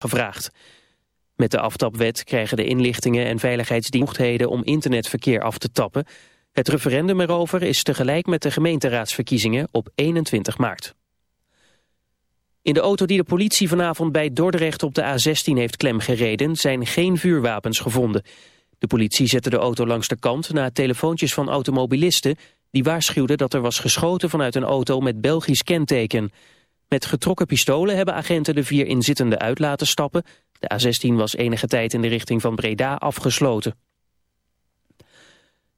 gevraagd. Met de aftapwet krijgen de inlichtingen en veiligheidsdienstheden om internetverkeer af te tappen. Het referendum erover is tegelijk met de gemeenteraadsverkiezingen op 21 maart. In de auto die de politie vanavond bij Dordrecht op de A16 heeft klemgereden zijn geen vuurwapens gevonden. De politie zette de auto langs de kant na telefoontjes van automobilisten die waarschuwden dat er was geschoten vanuit een auto met Belgisch kenteken. Met getrokken pistolen hebben agenten de vier inzittenden uit laten stappen. De A16 was enige tijd in de richting van Breda afgesloten.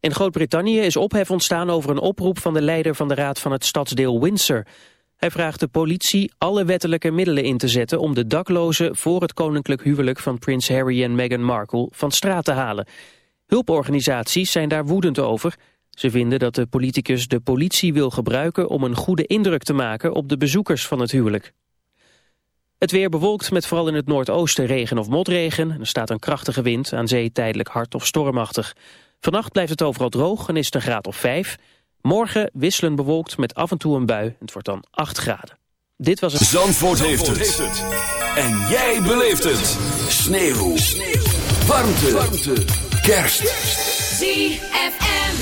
In Groot-Brittannië is ophef ontstaan over een oproep van de leider van de raad van het stadsdeel Windsor. Hij vraagt de politie alle wettelijke middelen in te zetten om de daklozen voor het koninklijk huwelijk van prins Harry en Meghan Markle van straat te halen. Hulporganisaties zijn daar woedend over. Ze vinden dat de politicus de politie wil gebruiken om een goede indruk te maken op de bezoekers van het huwelijk. Het weer bewolkt met vooral in het noordoosten regen of motregen. Er staat een krachtige wind, aan zee tijdelijk hard of stormachtig. Vannacht blijft het overal droog en is het een graad of 5. Morgen wisselen bewolkt met af en toe een bui. Het wordt dan 8 graden. Dit was het... Zandvoort, heeft, het. En jij beleeft het. Sneeuw. Sneeuw. Warmte. Warmte. Kerst. ZFM.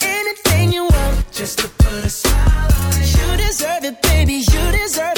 Anything you want, just to put a smile on it. You deserve it, baby. You deserve it.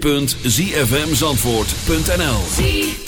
www.zfmzandvoort.nl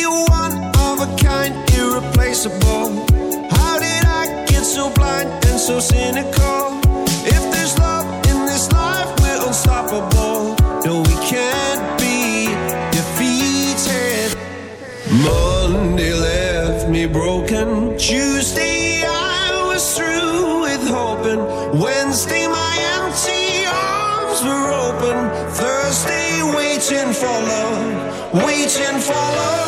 you're one of a kind, irreplaceable. How did I get so blind and so cynical? If there's love in this life, we're unstoppable. No, we can't be defeated. Monday left me broken. Tuesday, I was through with hoping. Wednesday, my empty arms were open. Thursday, waiting for love, waiting for love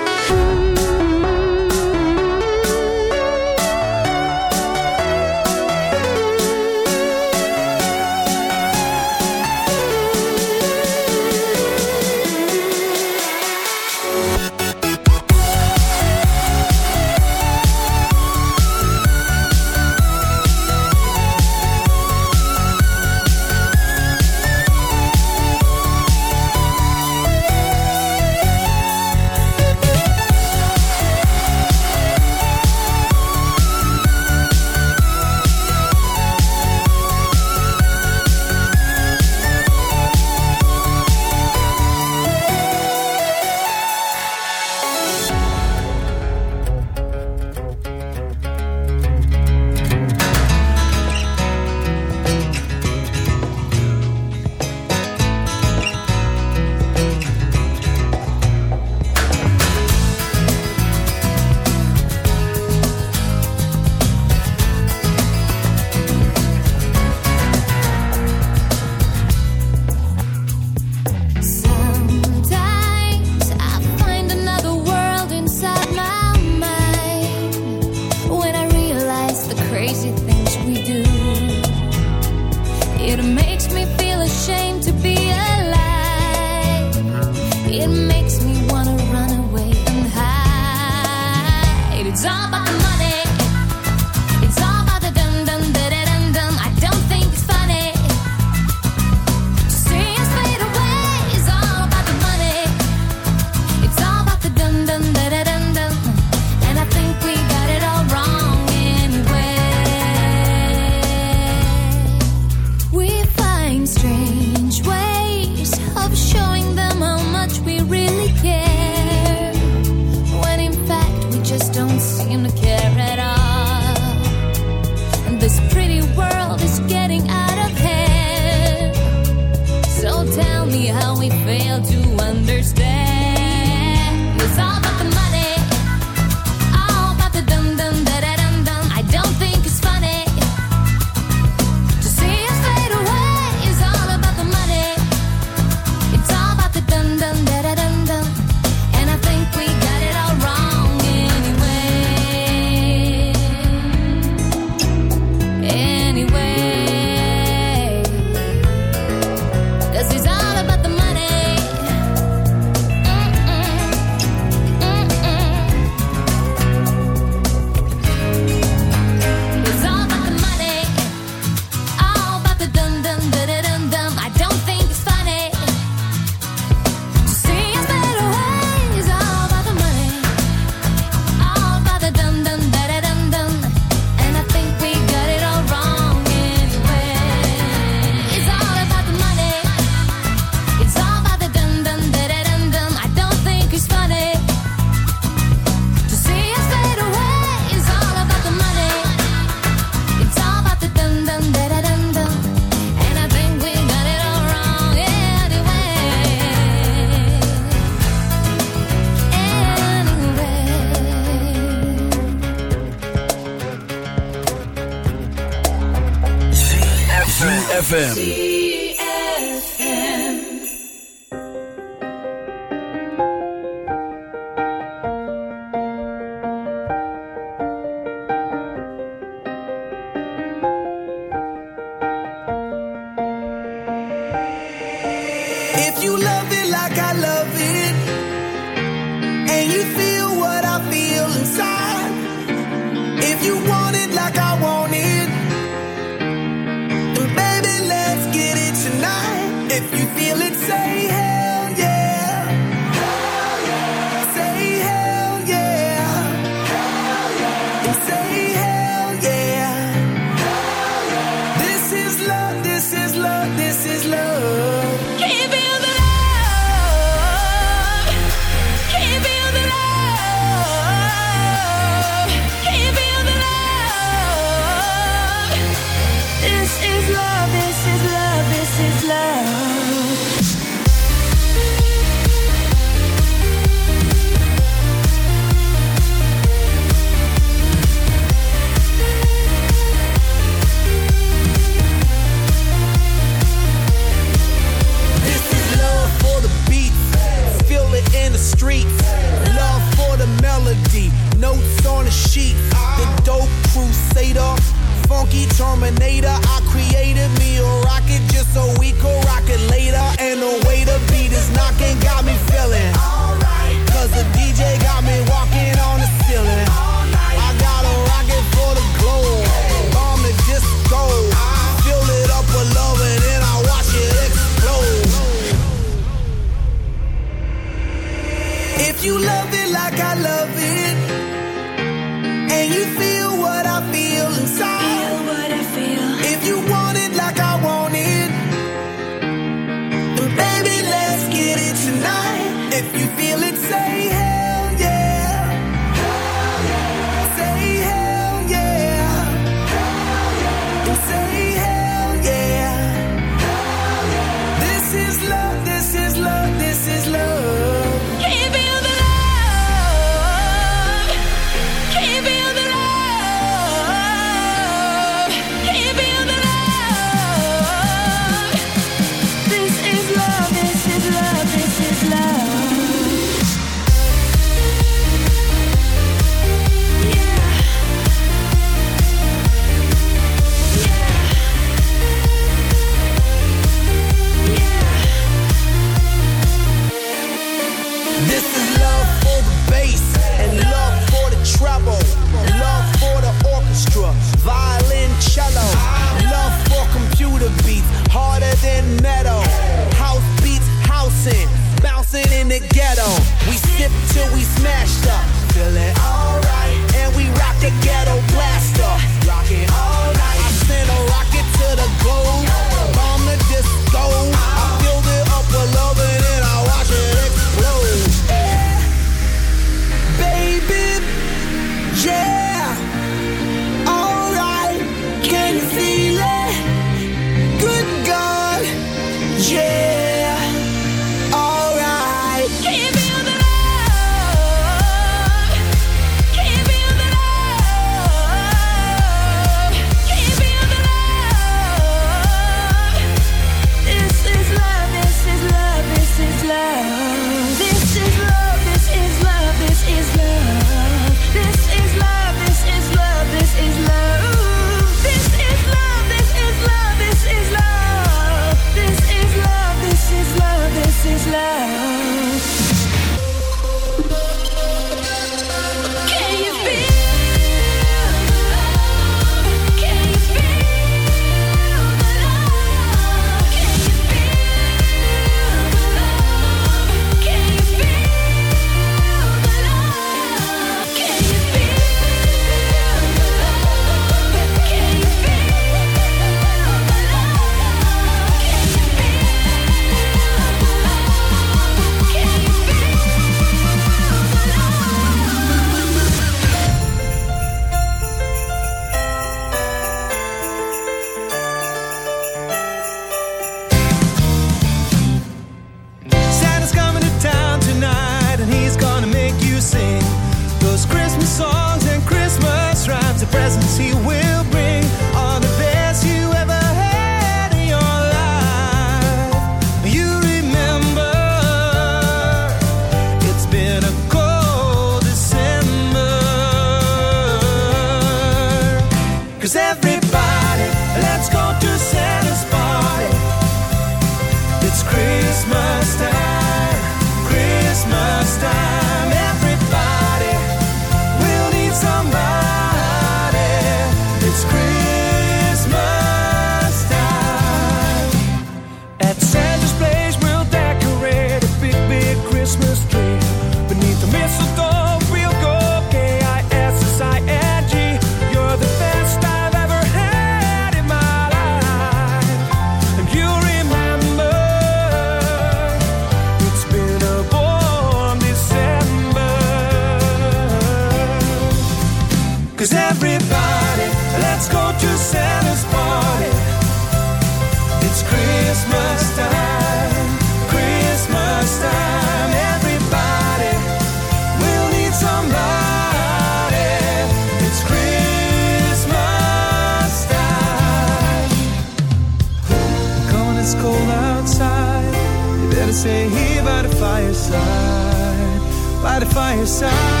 By the fireside.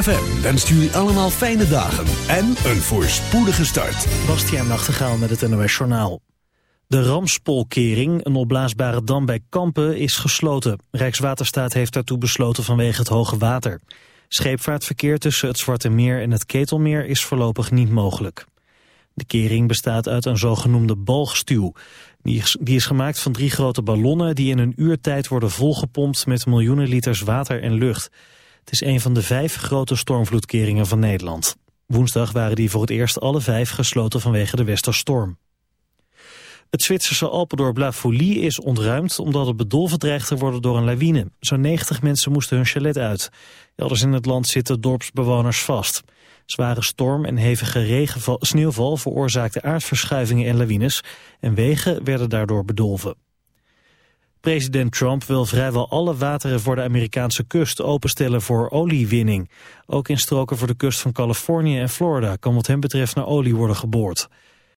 ZFM wenst jullie allemaal fijne dagen en een voorspoedige start. Bastiaan Nachtegaal met het NOS Journaal. De Ramspolkering, een opblaasbare dam bij Kampen, is gesloten. Rijkswaterstaat heeft daartoe besloten vanwege het hoge water. Scheepvaartverkeer tussen het Zwarte Meer en het Ketelmeer is voorlopig niet mogelijk. De kering bestaat uit een zogenoemde balgstuw. Die is, gemaakt van drie grote ballonnen die in een uur tijd worden volgepompt met miljoenen liters water en lucht. Het is een van de vijf grote stormvloedkeringen van Nederland. Woensdag waren die voor het eerst alle vijf gesloten vanwege de westerstorm. Het Zwitserse Alpendorp La Folie is ontruimd omdat het bedolven dreigt te worden door een lawine. Zo'n 90 mensen moesten hun chalet uit. Elders in het land zitten dorpsbewoners vast. Zware storm en hevige regenval, sneeuwval veroorzaakten aardverschuivingen en lawines en wegen werden daardoor bedolven. President Trump wil vrijwel alle wateren voor de Amerikaanse kust openstellen voor oliewinning. Ook in stroken voor de kust van Californië en Florida kan wat hem betreft naar olie worden geboord.